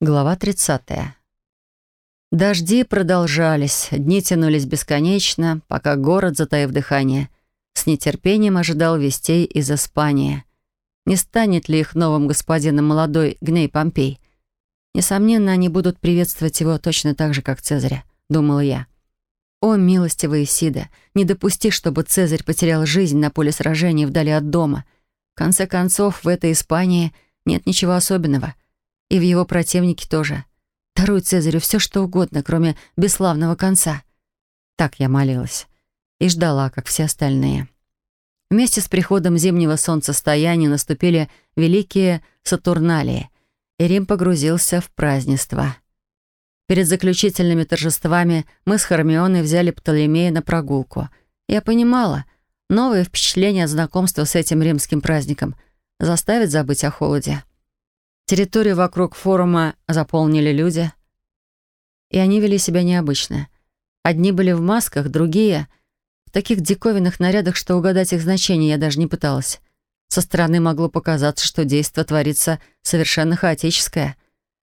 Глава 30. Дожди продолжались, дни тянулись бесконечно, пока город, затаив дыхание, с нетерпением ожидал вестей из Испании. Не станет ли их новым господином молодой Гней Помпей? Несомненно, они будут приветствовать его точно так же, как Цезаря, думал я. О, милостивая Исида, не допусти, чтобы Цезарь потерял жизнь на поле сражений вдали от дома. В конце концов, в этой Испании нет ничего особенного — и в его противнике тоже. Даруй Цезарю все, что угодно, кроме бесславного конца. Так я молилась. И ждала, как все остальные. Вместе с приходом зимнего солнцестояния наступили великие Сатурналии, и Рим погрузился в празднество. Перед заключительными торжествами мы с Хармионой взяли Птолемея на прогулку. Я понимала, новые впечатления от знакомства с этим римским праздником заставят забыть о холоде. Территорию вокруг форума заполнили люди, и они вели себя необычно. Одни были в масках, другие — в таких диковинных нарядах, что угадать их значение я даже не пыталась. Со стороны могло показаться, что действо творится совершенно хаотическое.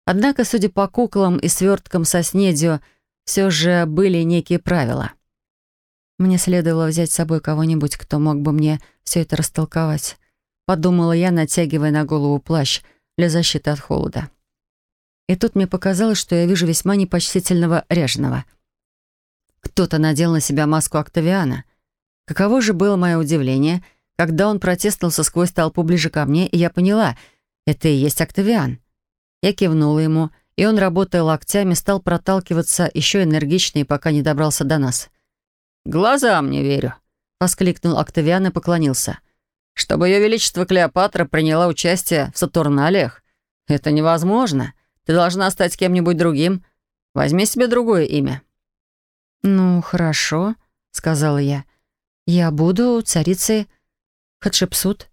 Однако, судя по куклам и сверткам со снедью, все же были некие правила. Мне следовало взять с собой кого-нибудь, кто мог бы мне все это растолковать. Подумала я, натягивая на голову плащ — для защиты от холода. И тут мне показалось, что я вижу весьма непочтительного ряженого. Кто-то надел на себя маску Октавиана. Каково же было мое удивление, когда он протестнулся сквозь толпу ближе ко мне, и я поняла, это и есть Октавиан. Я кивнула ему, и он, работая локтями, стал проталкиваться еще энергичнее, пока не добрался до нас. «Глазам не верю», — воскликнул Октавиан и поклонился. Чтобы ее величество Клеопатра приняла участие в Сатурналиях? Это невозможно. Ты должна стать кем-нибудь другим. Возьми себе другое имя». «Ну, хорошо», — сказала я. «Я буду царицей Хатшепсут».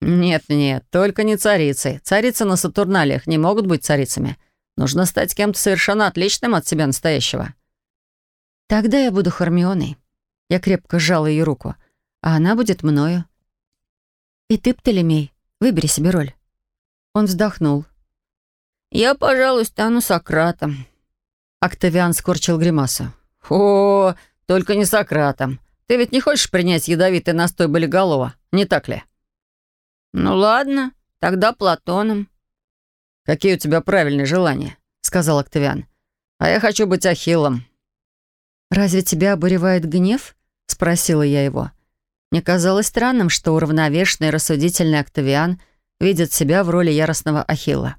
«Нет-нет, только не царицей. Царицы на Сатурналиях не могут быть царицами. Нужно стать кем-то совершенно отличным от себя настоящего». «Тогда я буду Хармионой». Я крепко сжала ее руку а она будет мною. И ты, Птолемей, выбери себе роль. Он вздохнул. Я, пожалуй, стану Сократом. Октавиан скорчил гримасу. О, только не Сократом. Ты ведь не хочешь принять ядовитый настой болиголова, не так ли? Ну ладно, тогда Платоном. Какие у тебя правильные желания, сказал Октавиан. А я хочу быть Ахиллом. «Разве тебя обуревает гнев?» — спросила я его. Мне казалось странным, что уравновешенный рассудительный Октавиан видит себя в роли яростного Ахилла.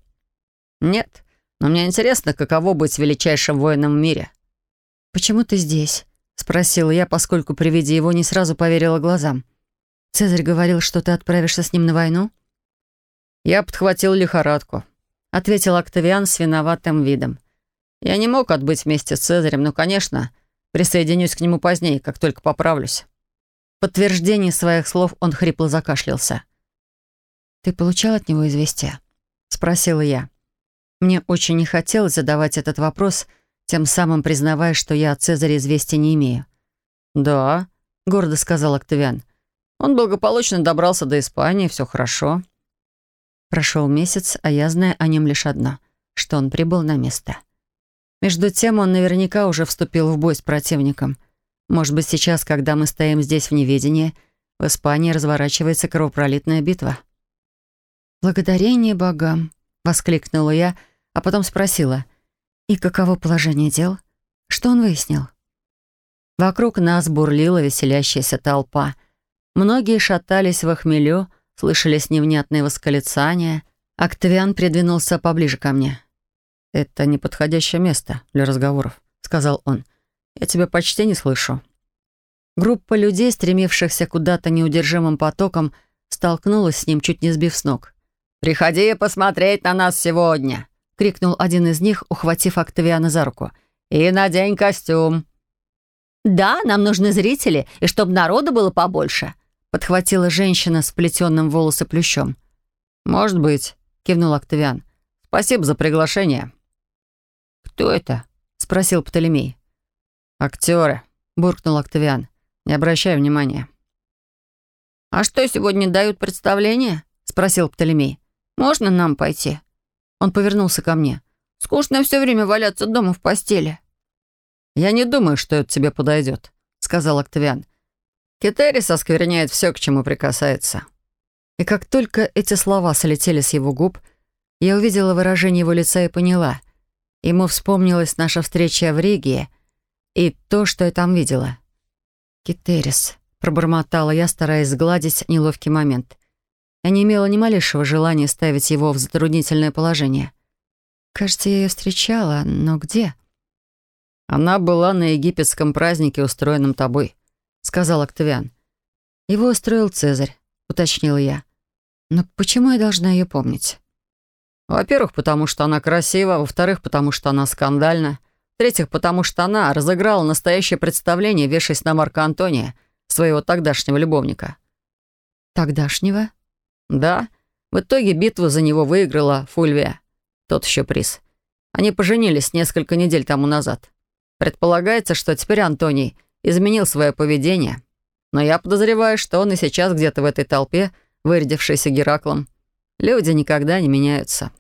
«Нет, но мне интересно, каково быть величайшим воином в мире». «Почему ты здесь?» — спросила я, поскольку при виде его не сразу поверила глазам. «Цезарь говорил, что ты отправишься с ним на войну?» «Я подхватил лихорадку», — ответил Октавиан с виноватым видом. «Я не мог отбыть вместе с Цезарем, но, конечно, присоединюсь к нему позднее, как только поправлюсь» подтверждение своих слов он хрипло закашлялся. «Ты получал от него известие?» — спросила я. Мне очень не хотелось задавать этот вопрос, тем самым признавая, что я от Цезаря известия не имею. «Да», — гордо сказал Октавиан. «Он благополучно добрался до Испании, все хорошо». Прошел месяц, а я знаю о нем лишь одно, что он прибыл на место. Между тем он наверняка уже вступил в бой с противником — может быть, сейчас, когда мы стоим здесь в неведении, в Испании разворачивается кровопролитная битва. «Благодарение богам!» — воскликнула я, а потом спросила. «И каково положение дел? Что он выяснил?» Вокруг нас бурлила веселящаяся толпа. Многие шатались во хмелю, слышались невнятные восклицания. Октавиан придвинулся поближе ко мне. «Это неподходящее место для разговоров», — сказал он. Я тебя почти не слышу». Группа людей, стремившихся куда-то неудержимым потоком, столкнулась с ним, чуть не сбив с ног. «Приходи посмотреть на нас сегодня!» — крикнул один из них, ухватив Октавиана за руку. «И надень костюм!» «Да, нам нужны зрители, и чтобы народу было побольше», — подхватила женщина с плетенным волосы плющом. «Может быть», — кивнул Октавиан. «Спасибо за приглашение». «Кто это?» — спросил Птолемей. «Актеры», — буркнул Октавиан. «Не обращай внимания». «А что, сегодня дают представление?» — спросил Птолемей. «Можно нам пойти?» Он повернулся ко мне. «Скучно все время валяться дома в постели». «Я не думаю, что это тебе подойдет», — сказал Октавиан. «Китерис оскверняет все, к чему прикасается». И как только эти слова слетели с его губ, я увидела выражение его лица и поняла. Ему вспомнилась наша встреча в Риге. — и то, что я там видела. «Китерис», — пробормотала я, стараясь сгладить неловкий момент. Я не имела ни малейшего желания ставить его в затруднительное положение. Кажется, я ее встречала, но где? «Она была на египетском празднике, устроенном тобой», — сказал Октавиан. «Его устроил Цезарь», — уточнила я. «Но почему я должна ее помнить?» «Во-первых, потому что она красива, во-вторых, потому что она скандальна, в-третьих, потому что она разыграла настоящее представление, вешаясь на Марка Антония, своего тогдашнего любовника. «Тогдашнего?» «Да. В итоге битву за него выиграла Фульвия. Тот еще приз. Они поженились несколько недель тому назад. Предполагается, что теперь Антоний изменил свое поведение, но я подозреваю, что он и сейчас где-то в этой толпе, вырядившийся Гераклом. Люди никогда не меняются».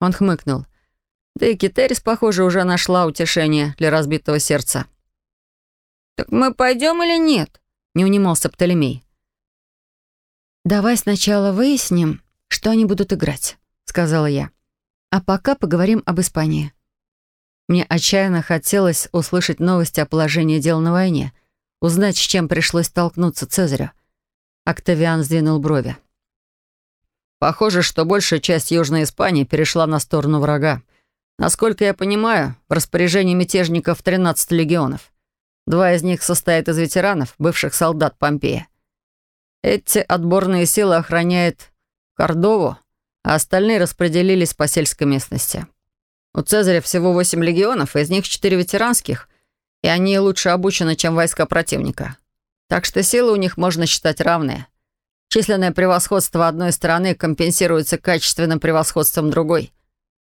Он хмыкнул. Да и Китерис, похоже, уже нашла утешение для разбитого сердца. «Так мы пойдем или нет?» — не унимался Птолемей. «Давай сначала выясним, что они будут играть», — сказала я. «А пока поговорим об Испании». Мне отчаянно хотелось услышать новости о положении дел на войне, узнать, с чем пришлось столкнуться Цезарю. Октавиан сдвинул брови. «Похоже, что большая часть Южной Испании перешла на сторону врага», Насколько я понимаю, в распоряжении мятежников 13 легионов. Два из них состоят из ветеранов, бывших солдат Помпея. Эти отборные силы охраняют Кордову, а остальные распределились по сельской местности. У Цезаря всего 8 легионов, из них 4 ветеранских, и они лучше обучены, чем войска противника. Так что силы у них можно считать равные. Численное превосходство одной стороны компенсируется качественным превосходством другой.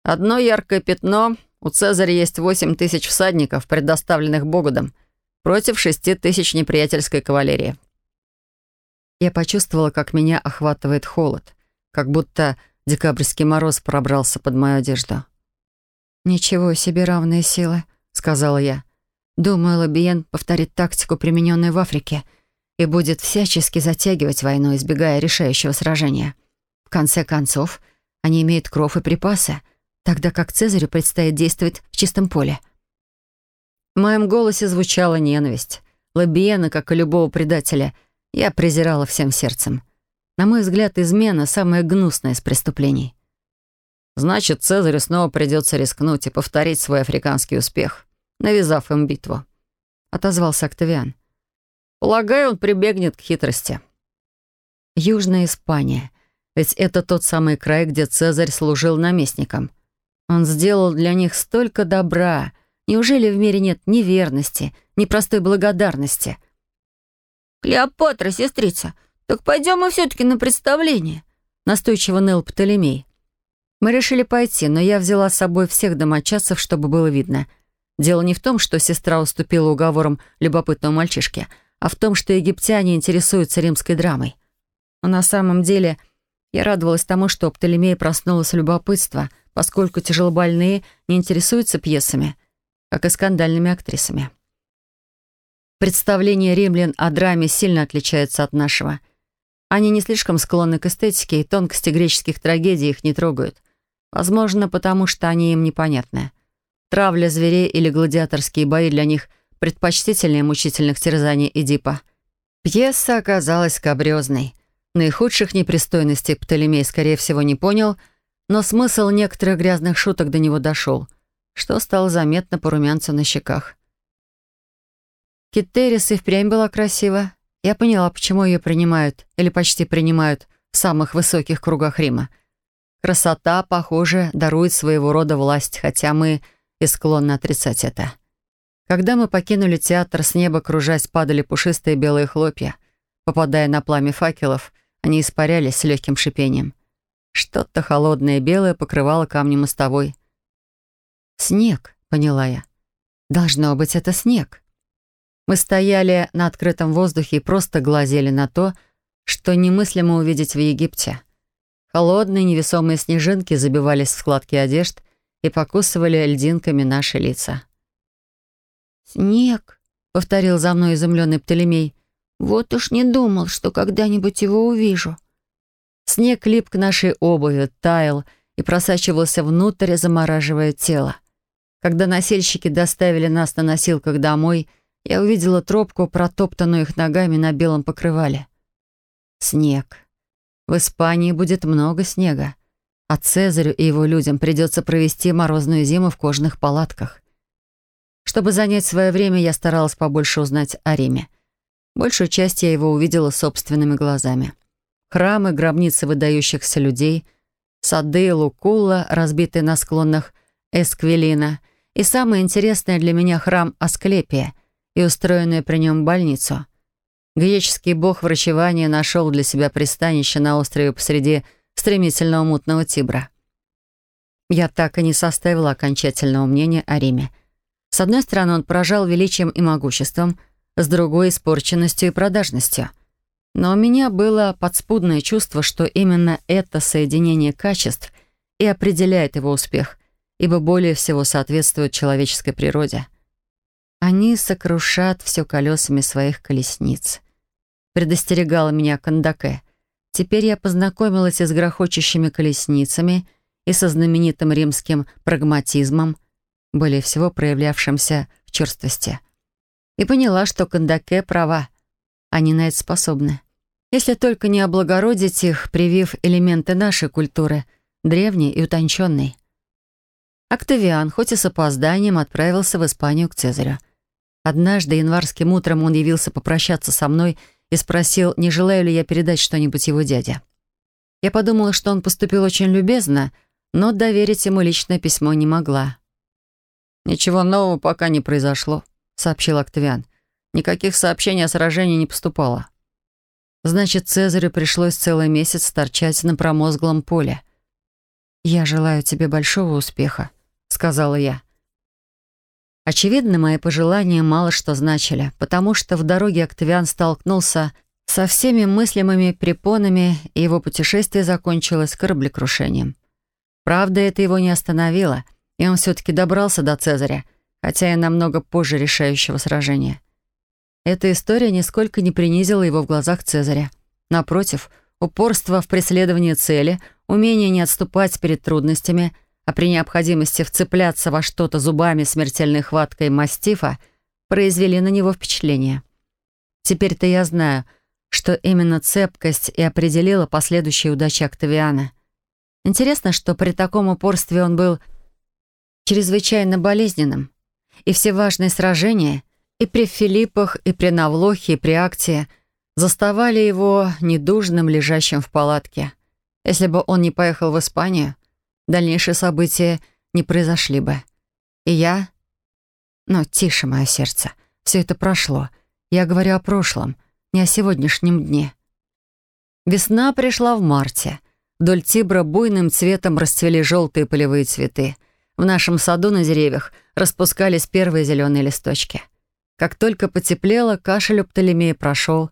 Одно яркое пятно. У Цезаря есть восемь тысяч всадников, предоставленных Богодом, против шести тысяч неприятельской кавалерии. Я почувствовала, как меня охватывает холод, как будто декабрьский мороз пробрался под мою одежду. «Ничего себе равные силы», — сказала я. «Думаю, Лабиен повторит тактику, примененную в Африке, и будет всячески затягивать войну, избегая решающего сражения. В конце концов, они имеют кров и припасы, тогда как Цезарю предстоит действовать в чистом поле. В моем голосе звучала ненависть. Лабиена, как и любого предателя, я презирала всем сердцем. На мой взгляд, измена — самое гнусное из преступлений. Значит, Цезарю снова придется рискнуть и повторить свой африканский успех, навязав им битву. Отозвался Октавиан. Полагаю, он прибегнет к хитрости. Южная Испания. Ведь это тот самый край, где Цезарь служил наместником — он сделал для них столько добра. Неужели в мире нет ни верности, ни простой благодарности? «Клеопатра, сестрица, так пойдем мы все-таки на представление», настойчиво ныл Птолемей. Мы решили пойти, но я взяла с собой всех домочадцев, чтобы было видно. Дело не в том, что сестра уступила уговорам любопытного мальчишки, а в том, что египтяне интересуются римской драмой. Но на самом деле я радовалась тому, что Птолемей проснулась проснулось любопытство — поскольку тяжелобольные не интересуются пьесами, как и скандальными актрисами. Представление римлян о драме сильно отличается от нашего. Они не слишком склонны к эстетике, и тонкости греческих трагедий их не трогают. Возможно, потому что они им непонятны. Травля зверей или гладиаторские бои для них предпочтительнее мучительных терзаний Эдипа. Пьеса оказалась кабрёзной. Наихудших непристойностей Птолемей, скорее всего, не понял — но смысл некоторых грязных шуток до него дошел, что стало заметно по румянцу на щеках. Китерис и впрямь была красива. Я поняла, почему ее принимают, или почти принимают, в самых высоких кругах Рима. Красота, похоже, дарует своего рода власть, хотя мы и склонны отрицать это. Когда мы покинули театр, с неба кружась падали пушистые белые хлопья. Попадая на пламя факелов, они испарялись с легким шипением. Что-то холодное белое покрывало камни мостовой. «Снег», — поняла я. «Должно быть, это снег». Мы стояли на открытом воздухе и просто глазели на то, что немыслимо увидеть в Египте. Холодные невесомые снежинки забивались в складки одежд и покусывали льдинками наши лица. «Снег», — повторил за мной изумленный Птолемей. «Вот уж не думал, что когда-нибудь его увижу». Снег лип к нашей обуви, таял и просачивался внутрь, замораживая тело. Когда носильщики доставили нас на носилках домой, я увидела тропку, протоптанную их ногами на белом покрывале. Снег. В Испании будет много снега, а Цезарю и его людям придется провести морозную зиму в кожаных палатках. Чтобы занять свое время, я старалась побольше узнать о Риме. Большую часть я его увидела собственными глазами храмы, гробницы выдающихся людей, сады Лукула, разбитые на склонах Эсквелина, и самое интересное для меня храм Асклепия и устроенную при нем больницу. Греческий бог врачевания нашел для себя пристанище на острове посреди стремительного мутного Тибра. Я так и не составила окончательного мнения о Риме. С одной стороны, он поражал величием и могуществом, с другой — испорченностью и продажностью — но у меня было подспудное чувство, что именно это соединение качеств и определяет его успех, ибо более всего соответствует человеческой природе. Они сокрушат все колесами своих колесниц. Предостерегала меня Кандаке. Теперь я познакомилась с грохочущими колесницами, и со знаменитым римским прагматизмом, более всего проявлявшимся в черствости. И поняла, что Кандаке права — они на это способны. Если только не облагородить их, привив элементы нашей культуры, древней и утонченной. Октавиан, хоть и с опозданием, отправился в Испанию к Цезарю. Однажды январским утром он явился попрощаться со мной и спросил, не желаю ли я передать что-нибудь его дяде. Я подумала, что он поступил очень любезно, но доверить ему личное письмо не могла. «Ничего нового пока не произошло», — сообщил Октавиан. Никаких сообщений о сражении не поступало. Значит, Цезарю пришлось целый месяц торчать на промозглом поле. «Я желаю тебе большого успеха», — сказала я. Очевидно, мои пожелания мало что значили, потому что в дороге Октавиан столкнулся со всеми мыслимыми препонами, и его путешествие закончилось кораблекрушением. Правда, это его не остановило, и он все-таки добрался до Цезаря, хотя и намного позже решающего сражения. Эта история нисколько не принизила его в глазах Цезаря. Напротив, упорство в преследовании цели, умение не отступать перед трудностями, а при необходимости вцепляться во что-то зубами смертельной хваткой мастифа, произвели на него впечатление. Теперь-то я знаю, что именно цепкость и определила последующие удачи Октавиана. Интересно, что при таком упорстве он был чрезвычайно болезненным, и все важные сражения — и при Филиппах, и при Навлохе, и при Акте заставали его недужным, лежащим в палатке. Если бы он не поехал в Испанию, дальнейшие события не произошли бы. И я... Но тише, мое сердце. Все это прошло. Я говорю о прошлом, не о сегодняшнем дне. Весна пришла в марте. Вдоль Тибра буйным цветом расцвели желтые полевые цветы. В нашем саду на деревьях распускались первые зеленые листочки. Как только потеплело, кашель у Птолемея прошел.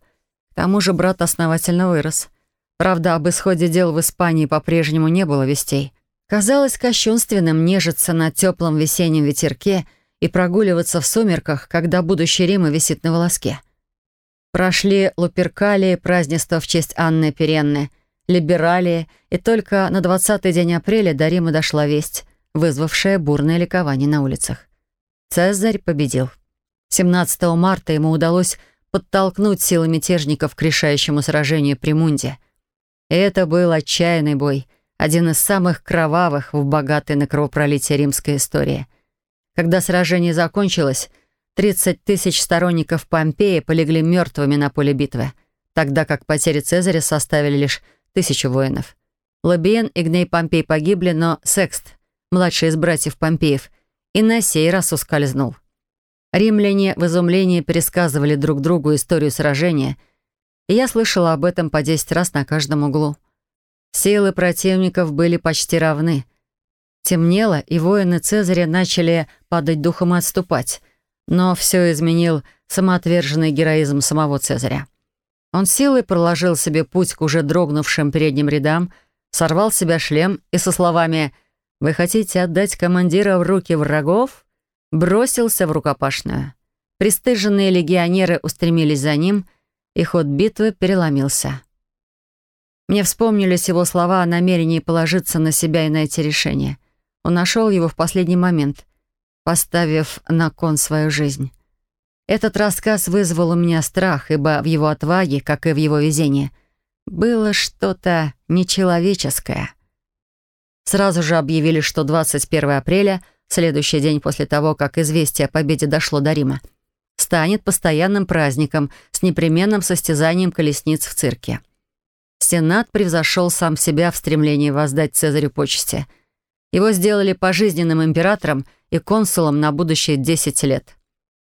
К тому же брат основательно вырос. Правда, об исходе дел в Испании по-прежнему не было вестей. Казалось кощунственным нежиться на теплом весеннем ветерке и прогуливаться в сумерках, когда будущий Рима висит на волоске. Прошли Луперкалии, празднества в честь Анны Перенны, Либералии, и только на 20-й день апреля до Рима дошла весть, вызвавшая бурное ликование на улицах. Цезарь победил. 17 марта ему удалось подтолкнуть силы мятежников к решающему сражению при Мунде. Это был отчаянный бой, один из самых кровавых в богатой на кровопролитие римской истории. Когда сражение закончилось, 30 тысяч сторонников Помпея полегли мертвыми на поле битвы, тогда как потери Цезаря составили лишь тысячу воинов. Лабиен и Гней Помпей погибли, но Секст, младший из братьев Помпеев, и на сей раз ускользнул. Римляне в изумлении пересказывали друг другу историю сражения, и я слышала об этом по десять раз на каждом углу. Силы противников были почти равны. Темнело, и воины Цезаря начали падать духом и отступать. Но все изменил самоотверженный героизм самого Цезаря. Он силой проложил себе путь к уже дрогнувшим передним рядам, сорвал себя шлем и со словами «Вы хотите отдать командира в руки врагов?» бросился в рукопашную. Престыженные легионеры устремились за ним, и ход битвы переломился. Мне вспомнились его слова о намерении положиться на себя и найти решение. Он нашел его в последний момент, поставив на кон свою жизнь. Этот рассказ вызвал у меня страх, ибо в его отваге, как и в его везении, было что-то нечеловеческое. Сразу же объявили, что 21 апреля — следующий день после того, как известие о победе дошло до Рима, станет постоянным праздником с непременным состязанием колесниц в цирке. Сенат превзошел сам себя в стремлении воздать Цезарю почести. Его сделали пожизненным императором и консулом на будущие 10 лет.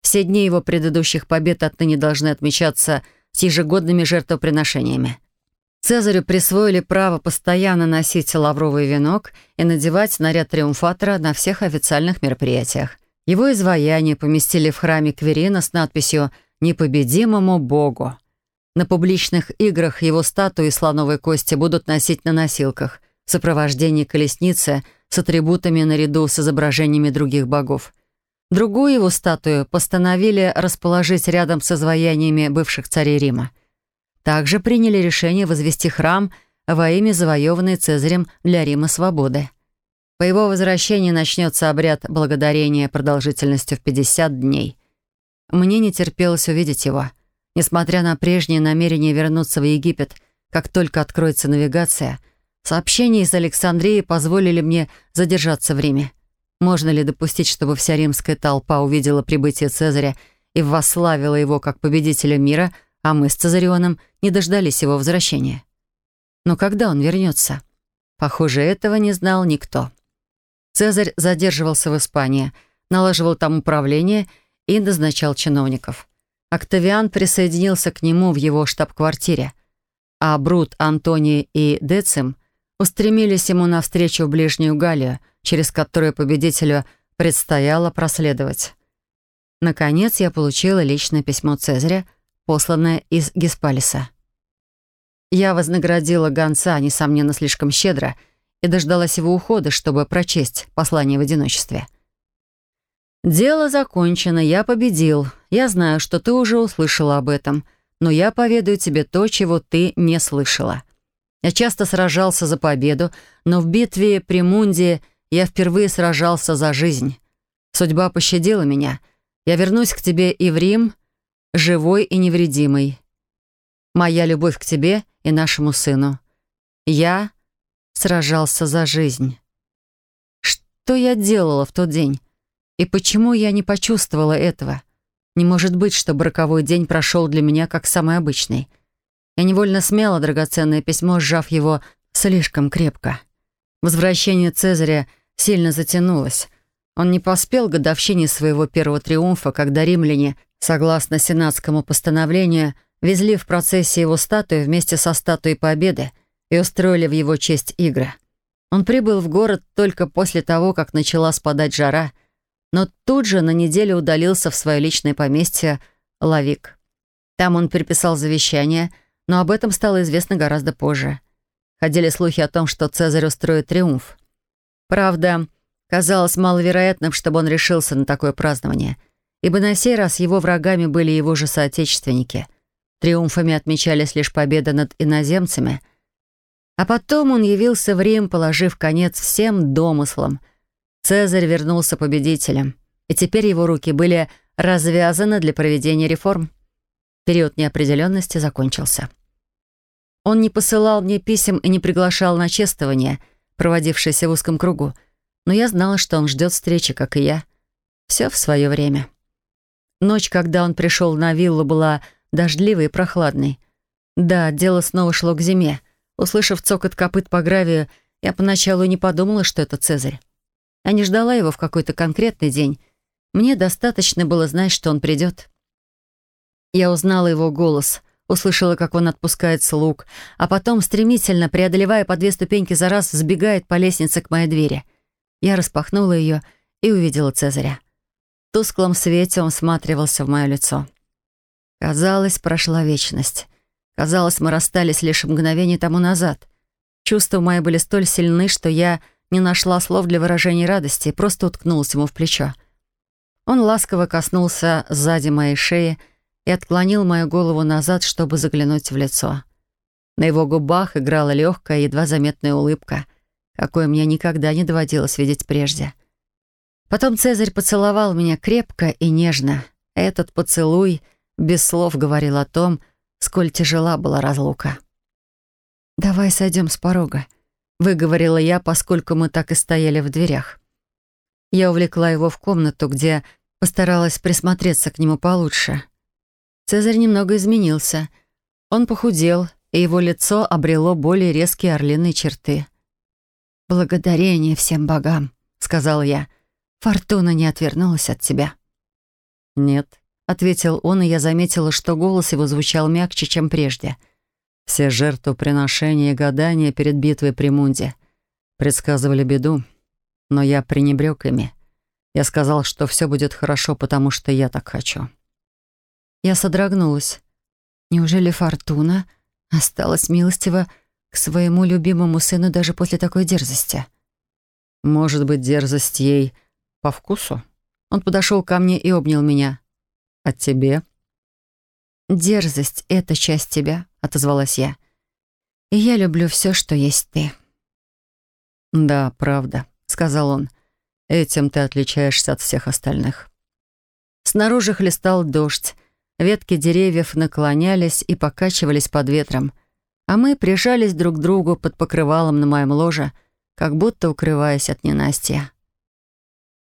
Все дни его предыдущих побед отныне должны отмечаться с ежегодными жертвоприношениями. Цезарю присвоили право постоянно носить лавровый венок и надевать наряд триумфатора на всех официальных мероприятиях. Его изваяние поместили в храме Кверина с надписью «Непобедимому Богу». На публичных играх его статуи слоновой кости будут носить на носилках в сопровождении колесницы с атрибутами наряду с изображениями других богов. Другую его статую постановили расположить рядом с изваяниями бывших царей Рима – также приняли решение возвести храм во имя завоеванной Цезарем для Рима свободы. По его возвращении начнется обряд благодарения продолжительностью в 50 дней. Мне не терпелось увидеть его. Несмотря на прежнее намерение вернуться в Египет, как только откроется навигация, сообщения из Александрии позволили мне задержаться в Риме. Можно ли допустить, чтобы вся римская толпа увидела прибытие Цезаря и восславила его как победителя мира – а мы с Цезарионом не дождались его возвращения. Но когда он вернется? Похоже, этого не знал никто. Цезарь задерживался в Испании, налаживал там управление и назначал чиновников. Октавиан присоединился к нему в его штаб-квартире, а Брут, Антоний и Децим устремились ему навстречу в Ближнюю Галлию, через которую победителю предстояло проследовать. Наконец я получила личное письмо Цезаря, Посланная из Геспалиса. Я вознаградила гонца, несомненно, слишком щедро, и дождалась его ухода, чтобы прочесть послание в одиночестве. «Дело закончено, я победил. Я знаю, что ты уже услышала об этом, но я поведаю тебе то, чего ты не слышала. Я часто сражался за победу, но в битве при Мунде я впервые сражался за жизнь. Судьба пощадила меня. Я вернусь к тебе и в Рим, — живой и невредимый. Моя любовь к тебе и нашему сыну. Я сражался за жизнь. Что я делала в тот день? И почему я не почувствовала этого? Не может быть, что роковой день прошел для меня как самый обычный. Я невольно смяла драгоценное письмо, сжав его слишком крепко. Возвращение Цезаря сильно затянулось. Он не поспел годовщине своего первого триумфа, когда римляне Согласно сенатскому постановлению, везли в процессе его статую вместе со статуей Победы и устроили в его честь игры. Он прибыл в город только после того, как начала спадать жара, но тут же на неделю удалился в свое личное поместье Лавик. Там он переписал завещание, но об этом стало известно гораздо позже. Ходили слухи о том, что Цезарь устроит триумф. Правда, казалось маловероятным, чтобы он решился на такое празднование — ибо на сей раз его врагами были его же соотечественники. Триумфами отмечались лишь победа над иноземцами. А потом он явился в Рим, положив конец всем домыслам. Цезарь вернулся победителем, и теперь его руки были развязаны для проведения реформ. Период неопределенности закончился. Он не посылал мне писем и не приглашал на чествование, проводившееся в узком кругу, но я знала, что он ждет встречи, как и я. Все в свое время. Ночь, когда он пришел на виллу, была дождливой и прохладной. Да, дело снова шло к зиме. Услышав цокот копыт по гравию, я поначалу не подумала, что это Цезарь. Я не ждала его в какой-то конкретный день. Мне достаточно было знать, что он придет. Я узнала его голос, услышала, как он отпускает слуг, а потом, стремительно преодолевая по две ступеньки за раз, сбегает по лестнице к моей двери. Я распахнула ее и увидела Цезаря тусклом свете он всматривался в мое лицо. Казалось, прошла вечность. Казалось, мы расстались лишь мгновение тому назад. Чувства мои были столь сильны, что я не нашла слов для выражения радости и просто уткнулась ему в плечо. Он ласково коснулся сзади моей шеи и отклонил мою голову назад, чтобы заглянуть в лицо. На его губах играла легкая, едва заметная улыбка, какой мне никогда не доводилось видеть прежде — Потом Цезарь поцеловал меня крепко и нежно. Этот поцелуй без слов говорил о том, сколь тяжела была разлука. «Давай сойдем с порога», — выговорила я, поскольку мы так и стояли в дверях. Я увлекла его в комнату, где постаралась присмотреться к нему получше. Цезарь немного изменился. Он похудел, и его лицо обрело более резкие орлиные черты. «Благодарение всем богам», — сказал я. Фортуна не отвернулась от тебя?» «Нет», — ответил он, и я заметила, что голос его звучал мягче, чем прежде. «Все жертвоприношения и гадания перед битвой при Мунде предсказывали беду, но я пренебрег ими. Я сказал, что все будет хорошо, потому что я так хочу». Я содрогнулась. «Неужели Фортуна осталась милостива к своему любимому сыну даже после такой дерзости?» «Может быть, дерзость ей...» по вкусу. Он подошел ко мне и обнял меня. «А тебе?» «Дерзость — это часть тебя», — отозвалась я. «И я люблю все, что есть ты». «Да, правда», — сказал он. «Этим ты отличаешься от всех остальных». Снаружи хлестал дождь. Ветки деревьев наклонялись и покачивались под ветром, а мы прижались друг к другу под покрывалом на моем ложе, как будто укрываясь от ненастья.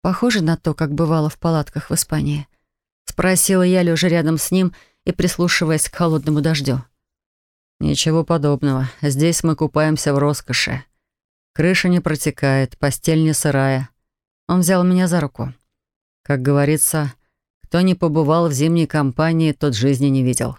Похоже на то, как бывало в палатках в Испании. Спросила я, лежа рядом с ним и прислушиваясь к холодному дождю. «Ничего подобного. Здесь мы купаемся в роскоши. Крыша не протекает, постель не сырая». Он взял меня за руку. Как говорится, кто не побывал в зимней компании, тот жизни не видел.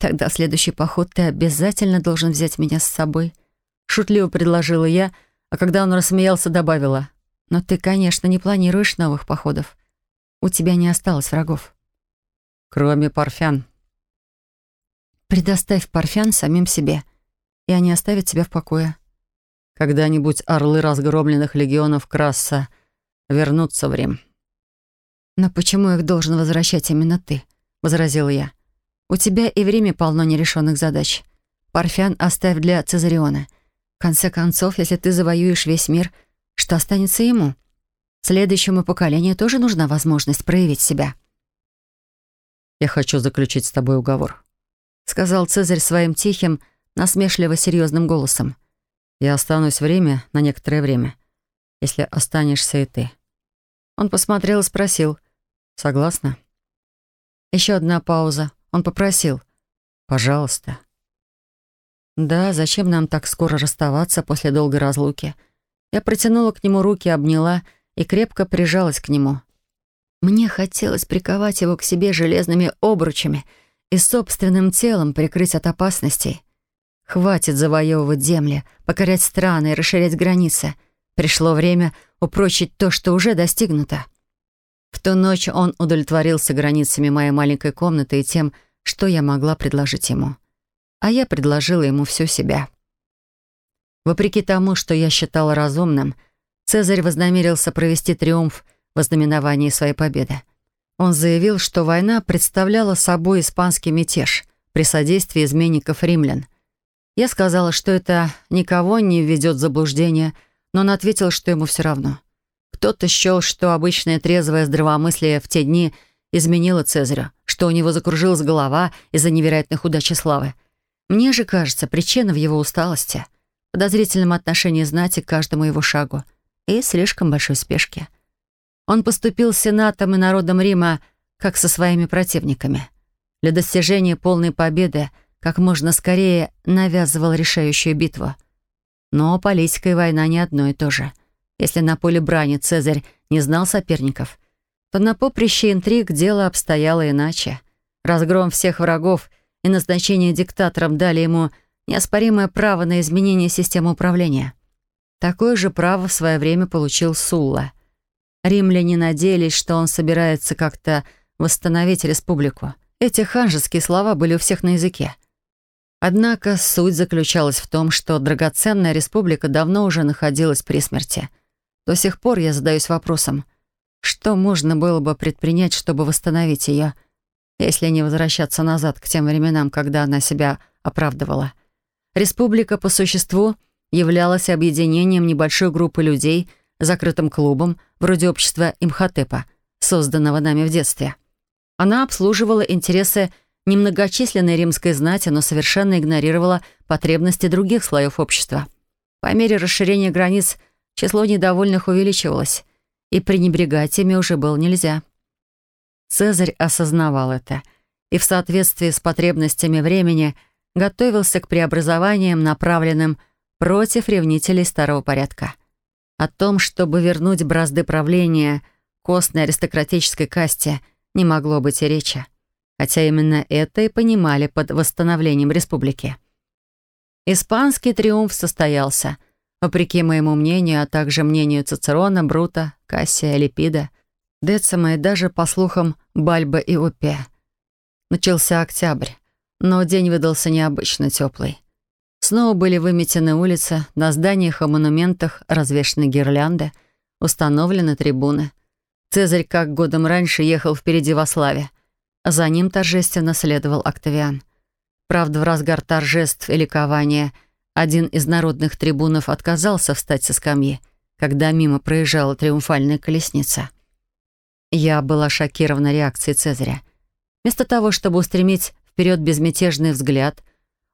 «Тогда в следующий поход ты обязательно должен взять меня с собой», — шутливо предложила я, а когда он рассмеялся, добавила — но ты, конечно, не планируешь новых походов. У тебя не осталось врагов. Кроме парфян. Предоставь парфян самим себе, и они оставят тебя в покое. Когда-нибудь орлы разгромленных легионов Краса вернутся в Рим. «Но почему их должен возвращать именно ты?» — возразил я. «У тебя и в Риме полно нерешенных задач. Парфян оставь для Цезариона. В конце концов, если ты завоюешь весь мир — что останется ему? Следующему поколению тоже нужна возможность проявить себя. «Я хочу заключить с тобой уговор», — сказал Цезарь своим тихим, насмешливо-серьезным голосом. «Я останусь время на некоторое время, если останешься и ты». Он посмотрел и спросил. «Согласна?» Еще одна пауза. Он попросил. «Пожалуйста». «Да, зачем нам так скоро расставаться после долгой разлуки?» Я протянула к нему руки, обняла и крепко прижалась к нему. Мне хотелось приковать его к себе железными обручами и собственным телом прикрыть от опасностей. Хватит завоевывать земли, покорять страны и расширять границы. Пришло время упрочить то, что уже достигнуто. В ту ночь он удовлетворился границами моей маленькой комнаты и тем, что я могла предложить ему. А я предложила ему всю себя. Вопреки тому, что я считала разумным, Цезарь вознамерился провести триумф в ознаменовании своей победы. Он заявил, что война представляла собой испанский мятеж при содействии изменников римлян. Я сказала, что это никого не введет в заблуждение, но он ответил, что ему все равно. Кто-то счел, что обычное трезвое здравомыслие в те дни изменило Цезаря, что у него закружилась голова из-за невероятных удач и славы. Мне же кажется, причина в его усталости — подозрительном отношении знати к каждому его шагу и слишком большой спешке. Он поступил с сенатом и народом Рима, как со своими противниками. Для достижения полной победы как можно скорее навязывал решающую битву. Но политика и война не одно и то же. Если на поле брани Цезарь не знал соперников, то на поприще интриг дело обстояло иначе. Разгром всех врагов и назначение диктатором дали ему – неоспоримое право на изменение системы управления. Такое же право в свое время получил Сулла. Римляне надеялись, что он собирается как-то восстановить республику. Эти ханжеские слова были у всех на языке. Однако суть заключалась в том, что драгоценная республика давно уже находилась при смерти. До сих пор я задаюсь вопросом, что можно было бы предпринять, чтобы восстановить ее, если не возвращаться назад к тем временам, когда она себя оправдывала. Республика по существу являлась объединением небольшой группы людей, закрытым клубом, вроде общества Имхотепа, созданного нами в детстве. Она обслуживала интересы немногочисленной римской знати, но совершенно игнорировала потребности других слоев общества. По мере расширения границ число недовольных увеличивалось, и пренебрегать ими уже было нельзя. Цезарь осознавал это, и в соответствии с потребностями времени – готовился к преобразованиям, направленным против ревнителей старого порядка. О том, чтобы вернуть бразды правления костной аристократической касте, не могло быть и речи. Хотя именно это и понимали под восстановлением республики. Испанский триумф состоялся, вопреки моему мнению, а также мнению Цицерона, Брута, Кассия, Липида, Децима и даже, по слухам, Бальба и Опе. Начался октябрь но день выдался необычно теплый. Снова были выметены улицы, на зданиях и монументах развешаны гирлянды, установлены трибуны. Цезарь, как годом раньше, ехал впереди во славе. а За ним торжественно следовал Октавиан. Правда, в разгар торжеств и ликования один из народных трибунов отказался встать со скамьи, когда мимо проезжала триумфальная колесница. Я была шокирована реакцией Цезаря. Вместо того, чтобы устремить вперед безмятежный взгляд.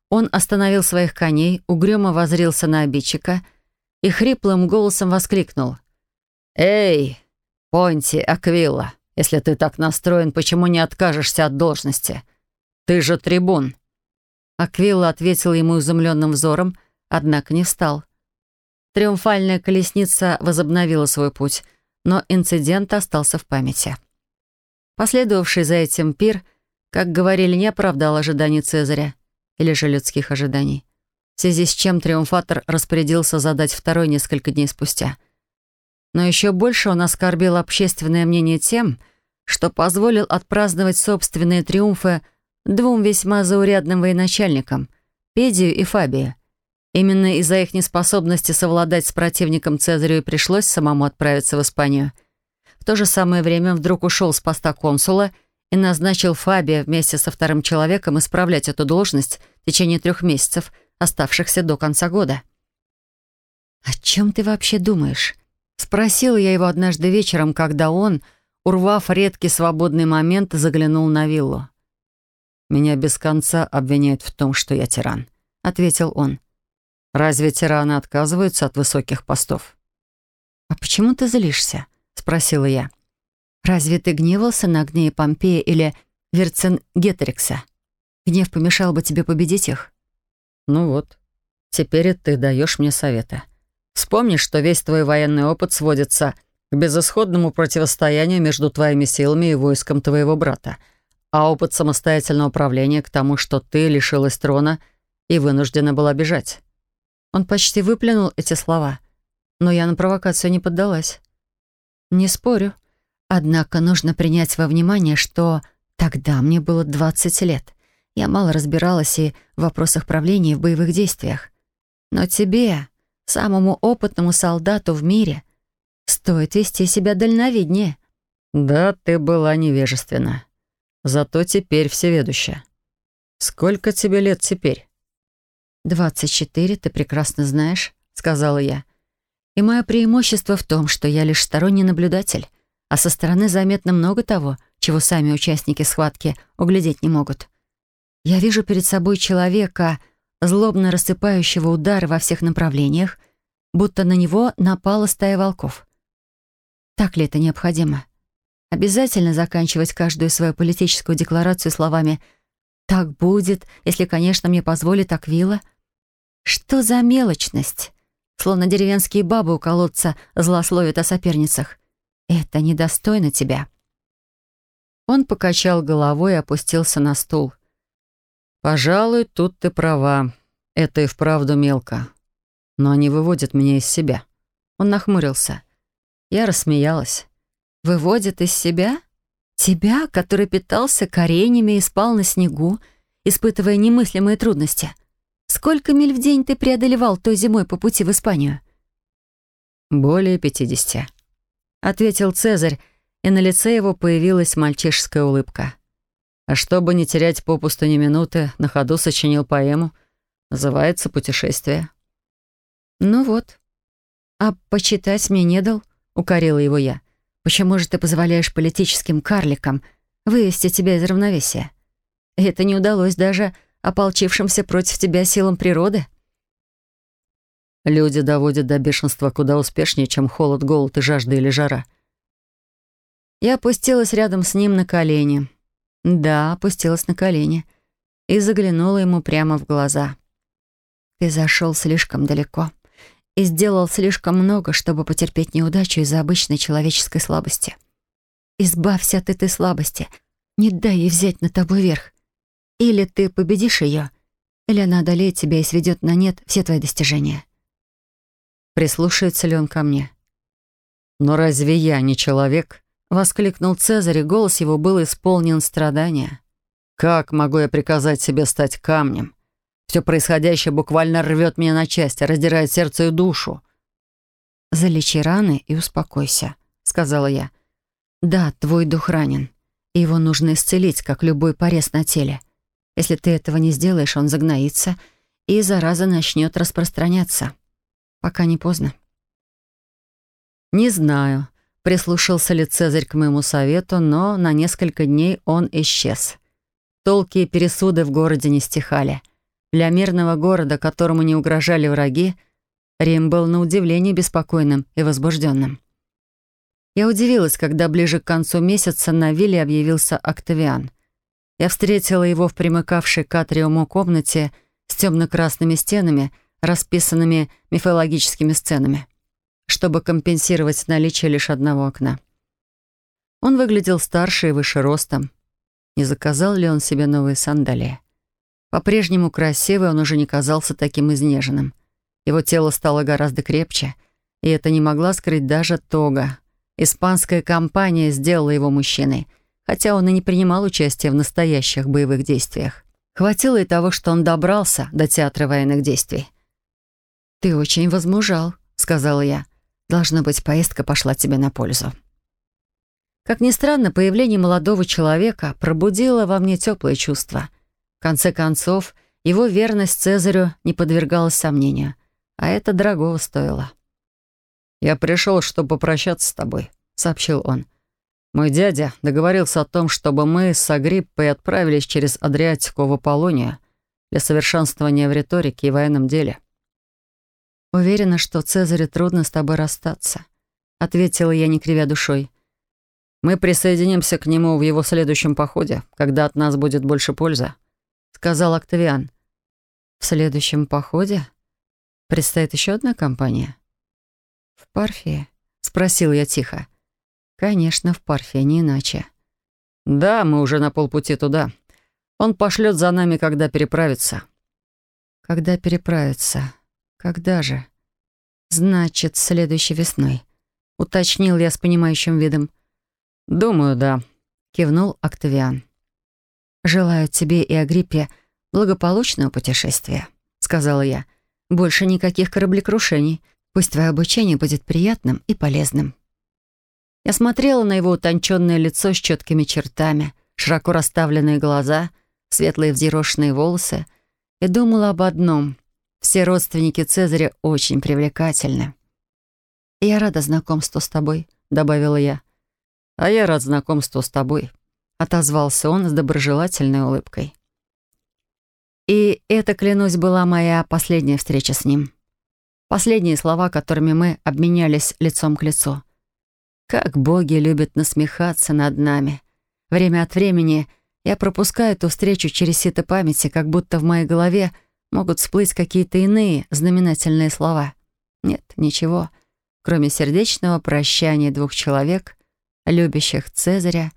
Он остановил своих коней, угрюмо возрился на обидчика и хриплым голосом воскликнул. «Эй, Понти Аквилла, если ты так настроен, почему не откажешься от должности? Ты же трибун!» Аквилла ответил ему изумленным взором, однако не встал. Триумфальная колесница возобновила свой путь, но инцидент остался в памяти. Последовавший за этим пир — как говорили, не оправдал ожиданий Цезаря или же людских ожиданий. В связи с чем Триумфатор распорядился задать второй несколько дней спустя. Но еще больше он оскорбил общественное мнение тем, что позволил отпраздновать собственные триумфы двум весьма заурядным военачальникам — Педию и Фабию. Именно из-за их неспособности совладать с противником Цезарю и пришлось самому отправиться в Испанию. В то же самое время вдруг ушел с поста консула — и назначил Фабия вместе со вторым человеком исправлять эту должность в течение трех месяцев, оставшихся до конца года. «О чем ты вообще думаешь?» спросил я его однажды вечером, когда он, урвав редкий свободный момент, заглянул на виллу. «Меня без конца обвиняют в том, что я тиран», — ответил он. «Разве тираны отказываются от высоких постов?» «А почему ты злишься?» — спросила я. Разве ты гневался на гневе Помпея или Верцингеторикса? Гнев помешал бы тебе победить их? Ну вот, теперь ты даешь мне советы. Вспомни, что весь твой военный опыт сводится к безысходному противостоянию между твоими силами и войском твоего брата, а опыт самостоятельного управления к тому, что ты лишилась трона и вынуждена была бежать. Он почти выплюнул эти слова, но я на провокацию не поддалась. «Не спорю», Однако нужно принять во внимание, что тогда мне было 20 лет. Я мало разбиралась и в вопросах правления, и в боевых действиях. Но тебе, самому опытному солдату в мире, стоит вести себя дальновиднее. Да, ты была невежественна. Зато теперь всеведуща. Сколько тебе лет теперь? «Двадцать четыре, ты прекрасно знаешь», — сказала я. «И мое преимущество в том, что я лишь сторонний наблюдатель а со стороны заметно много того, чего сами участники схватки углядеть не могут. Я вижу перед собой человека, злобно рассыпающего удары во всех направлениях, будто на него напала стая волков. Так ли это необходимо? Обязательно заканчивать каждую свою политическую декларацию словами «Так будет, если, конечно, мне позволит Аквила». Что за мелочность? Словно деревенские бабы у колодца злословят о соперницах. «Это недостойно тебя». Он покачал головой и опустился на стул. «Пожалуй, тут ты права. Это и вправду мелко. Но они выводят меня из себя». Он нахмурился. Я рассмеялась. «Выводят из себя? Тебя, который питался коренями и спал на снегу, испытывая немыслимые трудности? Сколько миль в день ты преодолевал той зимой по пути в Испанию?» «Более пятидесяти», — ответил Цезарь, и на лице его появилась мальчишеская улыбка. А чтобы не терять попусту ни минуты, на ходу сочинил поэму. Называется «Путешествие». «Ну вот. А почитать мне не дал?» — укорила его я. «Почему же ты позволяешь политическим карликам вывести тебя из равновесия? Это не удалось даже ополчившимся против тебя силам природы». Люди доводят до бешенства куда успешнее, чем холод, голод и жажда или жара. Я опустилась рядом с ним на колени. Да, опустилась на колени. И заглянула ему прямо в глаза. «Ты зашел слишком далеко и сделал слишком много, чтобы потерпеть неудачу из-за обычной человеческой слабости. Избавься от этой слабости. Не дай ей взять на тобой верх. Или ты победишь ее, или она одолеет тебя и сведет на нет все твои достижения» прислушается ли он ко мне. «Но разве я не человек?» — воскликнул Цезарь, и голос его был исполнен страдания. «Как могу я приказать себе стать камнем? Все происходящее буквально рвет меня на части, раздирает сердце и душу». «Залечи раны и успокойся», — сказала я. «Да, твой дух ранен, и его нужно исцелить, как любой порез на теле. Если ты этого не сделаешь, он загноится, и зараза начнет распространяться» пока не поздно. Не знаю, прислушался ли Цезарь к моему совету, но на несколько дней он исчез. Толкие пересуды в городе не стихали. Для мирного города, которому не угрожали враги, Рим был на удивление беспокойным и возбужденным. Я удивилась, когда ближе к концу месяца на вилле объявился Октавиан. Я встретила его в примыкавшей к атриуму комнате с темно-красными стенами — расписанными мифологическими сценами, чтобы компенсировать наличие лишь одного окна. Он выглядел старше и выше ростом. Не заказал ли он себе новые сандалии? По-прежнему красивый он уже не казался таким изнеженным. Его тело стало гораздо крепче, и это не могла скрыть даже тога. Испанская компания сделала его мужчиной, хотя он и не принимал участия в настоящих боевых действиях. Хватило и того, что он добрался до театра военных действий. «Ты очень возмужал», — сказала я. «Должно быть, поездка пошла тебе на пользу». Как ни странно, появление молодого человека пробудило во мне теплые чувства. В конце концов, его верность Цезарю не подвергалась сомнению, а это дорогого стоило. «Я пришел, чтобы попрощаться с тобой», — сообщил он. «Мой дядя договорился о том, чтобы мы с Агриппой отправились через Адриатику в Аполлонию для совершенствования в риторике и военном деле». «Уверена, что Цезарю трудно с тобой расстаться», — ответила я, не кривя душой. «Мы присоединимся к нему в его следующем походе, когда от нас будет больше пользы», — сказал Октавиан. «В следующем походе? Предстоит еще одна компания?» «В Парфии?» — спросил я тихо. «Конечно, в Парфии, не иначе». «Да, мы уже на полпути туда. Он пошлет за нами, когда переправится». «Когда переправится?» Когда же? Значит, следующей весной. Уточнил я с понимающим видом. Думаю, да. Кивнул Октавиан. «Желаю тебе и Агриппе благополучного путешествия», — сказала я. «Больше никаких кораблекрушений. Пусть твое обучение будет приятным и полезным». Я смотрела на его утонченное лицо с четкими чертами, широко расставленные глаза, светлые взъерошенные волосы и думала об одном все родственники Цезаря очень привлекательны. «Я рада знакомству с тобой», — добавила я. «А я рад знакомству с тобой», — отозвался он с доброжелательной улыбкой. И это, клянусь, была моя последняя встреча с ним. Последние слова, которыми мы обменялись лицом к лицу. Как боги любят насмехаться над нами. Время от времени я пропускаю эту встречу через сито памяти, как будто в моей голове — могут всплыть какие-то иные знаменательные слова. Нет, ничего, кроме сердечного прощания двух человек, любящих Цезаря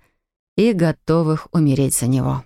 и готовых умереть за него.